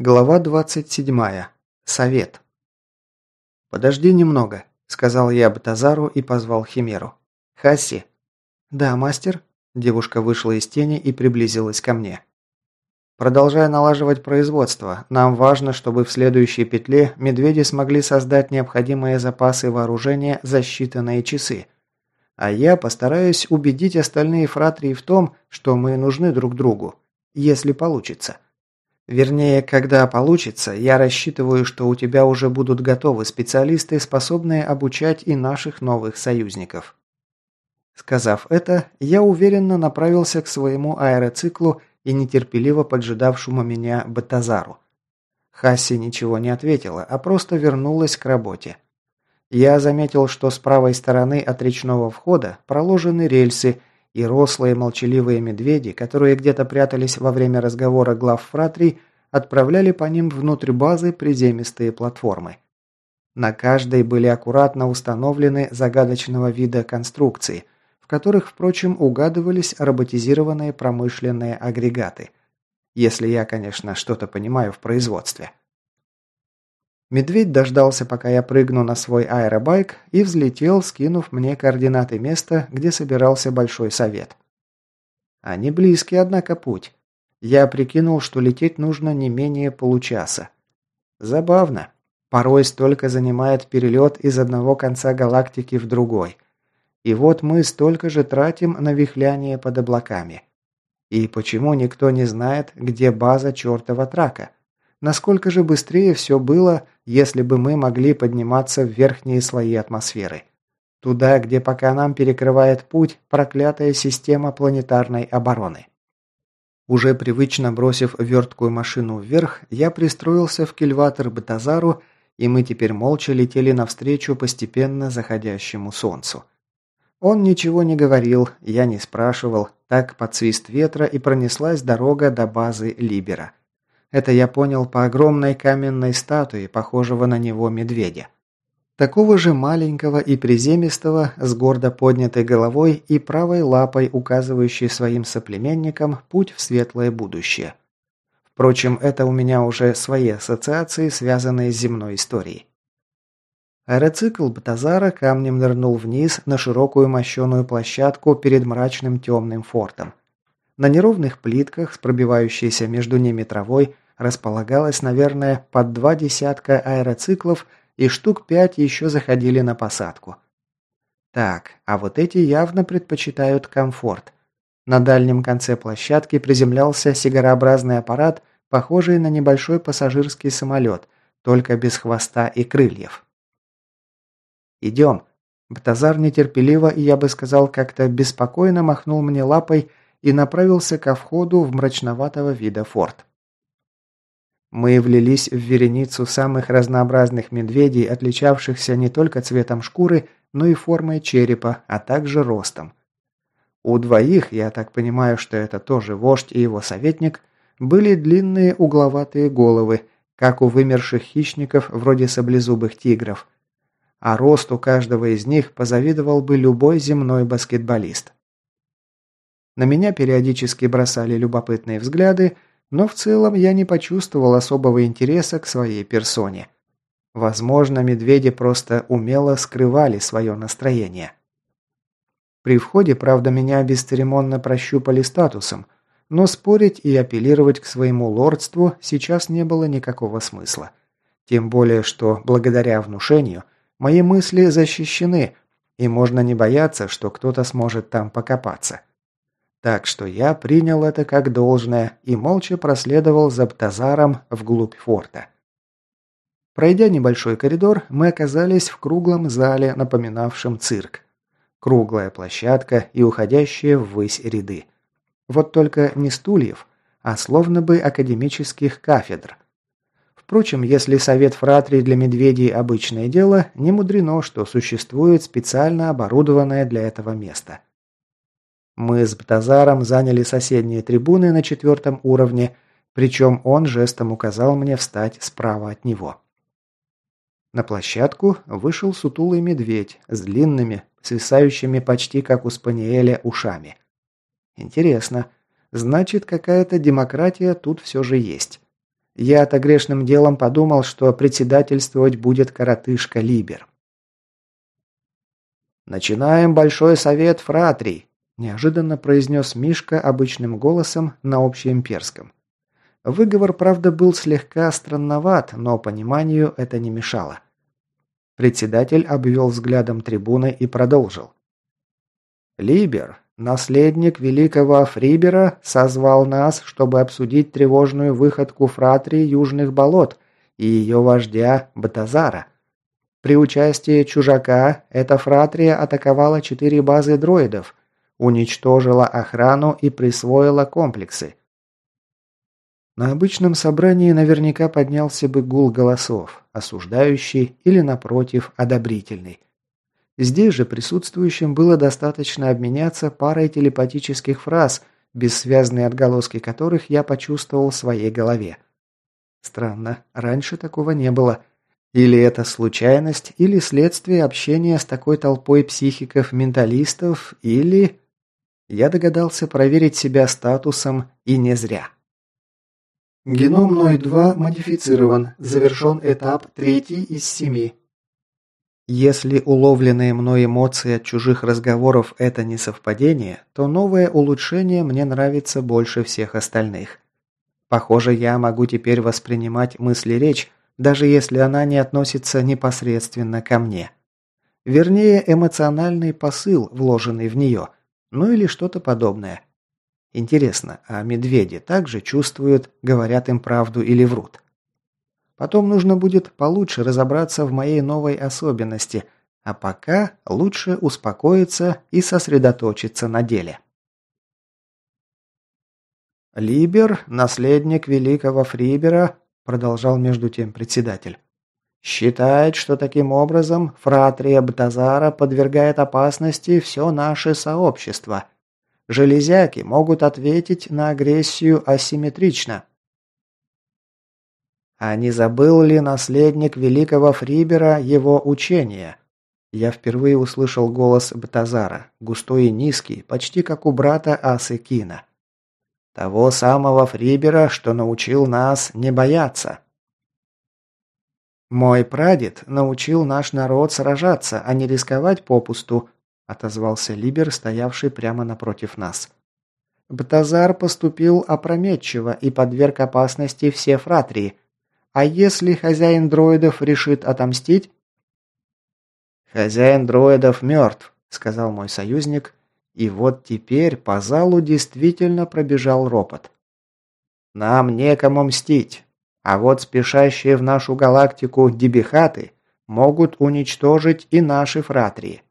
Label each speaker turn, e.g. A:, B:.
A: Глава 27. Совет. «Подожди немного», – сказал я Батазару и позвал Химеру. «Хасси». «Да, мастер». Девушка вышла из тени и приблизилась ко мне. «Продолжая налаживать производство, нам важно, чтобы в следующей петле медведи смогли создать необходимые запасы вооружения за считанные часы. А я постараюсь убедить остальные фратрии в том, что мы нужны друг другу, если получится». Вернее, когда получится, я рассчитываю, что у тебя уже будут готовы специалисты, способные обучать и наших новых союзников. Сказав это, я уверенно направился к своему аэроциклу и нетерпеливо поджидавшему меня Батазару. Хасси ничего не ответила, а просто вернулась к работе. Я заметил, что с правой стороны от речного входа проложены рельсы, и рослые молчаливые медведи, которые где-то прятались во время разговора глав фратрий, отправляли по ним внутрь базы приземистые платформы. На каждой были аккуратно установлены загадочного вида конструкции, в которых, впрочем, угадывались роботизированные промышленные агрегаты. Если я, конечно, что-то понимаю в производстве. Медведь дождался, пока я прыгну на свой аэробайк и взлетел, скинув мне координаты места, где собирался Большой Совет. Они близки, однако, путь. Я прикинул, что лететь нужно не менее получаса. Забавно. Порой столько занимает перелет из одного конца галактики в другой. И вот мы столько же тратим на вихляние под облаками. И почему никто не знает, где база чертова трака? Насколько же быстрее все было, если бы мы могли подниматься в верхние слои атмосферы. Туда, где пока нам перекрывает путь проклятая система планетарной обороны. Уже привычно бросив верткую машину вверх, я пристроился в кильватор Батазару, и мы теперь молча летели навстречу постепенно заходящему солнцу. Он ничего не говорил, я не спрашивал, так под свист ветра и пронеслась дорога до базы Либера. Это я понял по огромной каменной статуе, похожего на него медведя. Такого же маленького и приземистого, с гордо поднятой головой и правой лапой, указывающей своим соплеменникам путь в светлое будущее. Впрочем, это у меня уже свои ассоциации, связанные с земной историей. Аэроцикл Батазара камнем нырнул вниз на широкую мощеную площадку перед мрачным темным фортом. На неровных плитках с пробивающейся между ними травой располагалось, наверное, под два десятка аэроциклов и штук пять еще заходили на посадку. Так, а вот эти явно предпочитают комфорт. На дальнем конце площадки приземлялся сигарообразный аппарат, похожий на небольшой пассажирский самолет, только без хвоста и крыльев. «Идем». Батазар нетерпеливо и, я бы сказал, как-то беспокойно махнул мне лапой и направился ко входу в мрачноватого вида форт. Мы влились в вереницу самых разнообразных медведей, отличавшихся не только цветом шкуры, но и формой черепа, а также ростом. У двоих, я так понимаю, что это тоже вождь и его советник, были длинные угловатые головы, как у вымерших хищников вроде саблезубых тигров. А рост у каждого из них позавидовал бы любой земной баскетболист. На меня периодически бросали любопытные взгляды, но в целом я не почувствовал особого интереса к своей персоне. Возможно, медведи просто умело скрывали свое настроение. При входе, правда, меня бесцеремонно прощупали статусом, но спорить и апеллировать к своему лордству сейчас не было никакого смысла. Тем более, что благодаря внушению мои мысли защищены, и можно не бояться, что кто-то сможет там покопаться. Так что я принял это как должное и молча проследовал за Птазаром вглубь форта. Пройдя небольшой коридор, мы оказались в круглом зале, напоминавшем цирк. Круглая площадка и уходящие ввысь ряды. Вот только не стульев, а словно бы академических кафедр. Впрочем, если совет фратрий для медведей обычное дело, не мудрено, что существует специально оборудованное для этого место – мы с Бтазаром заняли соседние трибуны на четвертом уровне, причем он жестом указал мне встать справа от него. На площадку вышел сутулый медведь с длинными, свисающими почти как у спаниеля ушами. Интересно, значит какая-то демократия тут все же есть. Я-то грешным делом подумал, что председательствовать будет коротышка Либер. «Начинаем Большой Совет Фратрий», – неожиданно произнес Мишка обычным голосом на общеимперском. Выговор, правда, был слегка странноват, но пониманию это не мешало. Председатель обвел взглядом трибуны и продолжил. «Либер, наследник великого Фрибера, созвал нас, чтобы обсудить тревожную выходку фратрии Южных болот и ее вождя Батазара. При участии чужака эта фратрия атаковала четыре базы дроидов, уничтожила охрану и присвоила комплексы. На обычном собрании наверняка поднялся бы гул голосов, осуждающий или, напротив, одобрительный. Здесь же присутствующим было достаточно обменяться парой телепатических фраз, бессвязные отголоски которых я почувствовал в своей голове. Странно, раньше такого не было. Или это случайность, или следствие общения с такой толпой психиков-менталистов, или... Я догадался проверить себя статусом, и не зря.
B: Геном Ной-2 модифицирован. Завершен этап третий из семи.
A: Если уловленные мной эмоции от чужих разговоров – это не совпадение, то новое улучшение мне нравится больше всех остальных. Похоже, я могу теперь воспринимать мысли-речь, даже если она не относится непосредственно ко мне. Вернее, эмоциональный посыл, вложенный в нее, ну или что-то подобное. Интересно, а медведи также чувствуют, говорят им правду или врут? Потом нужно будет получше разобраться в моей новой особенности, а пока лучше успокоиться и сосредоточиться на деле. «Либер, наследник великого Фрибера», продолжал между тем председатель, считает, что таким образом фратрия Бтазара подвергает опасности все наше сообщество – Железяки могут ответить на агрессию асимметрично. А не забыл ли наследник великого Фрибера его учения? Я впервые услышал голос Бтазара, густой и низкий, почти как у брата Асы Кина. Того самого Фрибера, что научил нас не бояться. Мой прадед научил наш народ сражаться, а не рисковать попусту, отозвался Либер, стоявший прямо напротив нас. Бтазар поступил опрометчиво и подверг опасности все фратрии. А если хозяин дроидов решит отомстить? «Хозяин дроидов мертв», — сказал мой союзник, и вот теперь по залу действительно пробежал ропот. «Нам некому мстить, а вот спешащие в нашу галактику дебихаты могут уничтожить и наши фратрии.